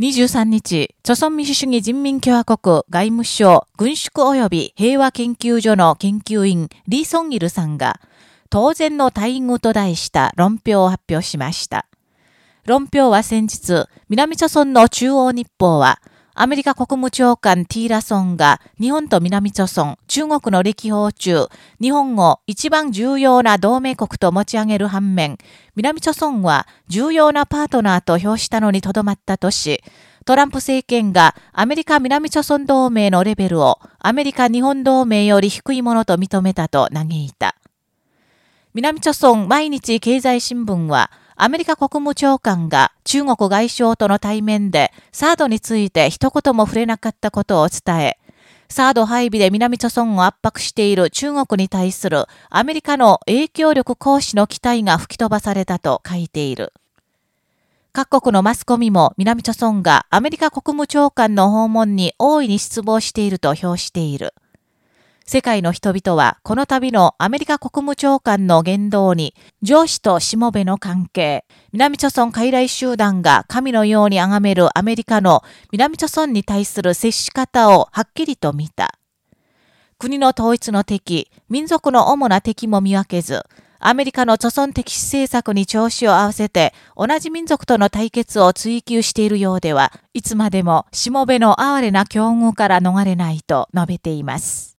23日、朝鮮民主主義人民共和国外務省軍縮及び平和研究所の研究員リー・ソンギルさんが、当然の待遇と題した論評を発表しました。論評は先日、南朝鮮の中央日報は、アメリカ国務長官ティーラソンが日本と南朝鮮、中国の歴訪中、日本を一番重要な同盟国と持ち上げる反面、南朝鮮は重要なパートナーと評したのにとどまったとし、トランプ政権がアメリカ南朝鮮同盟のレベルをアメリカ日本同盟より低いものと認めたと嘆いた。南朝鮮毎日経済新聞は、アメリカ国務長官が中国外相との対面でサードについて一言も触れなかったことを伝え、サード配備で南朝鮮を圧迫している中国に対するアメリカの影響力行使の期待が吹き飛ばされたと書いている。各国のマスコミも南朝鮮がアメリカ国務長官の訪問に大いに失望していると評している。世界の人々はこの度のアメリカ国務長官の言動に上司としもべの関係、南朝鮮傀儡集団が神のように崇めるアメリカの南朝鮮に対する接し方をはっきりと見た。国の統一の敵、民族の主な敵も見分けず、アメリカの著存的政策に調子を合わせて、同じ民族との対決を追求しているようでは、いつまでもしもべの哀れな境遇から逃れないと述べています。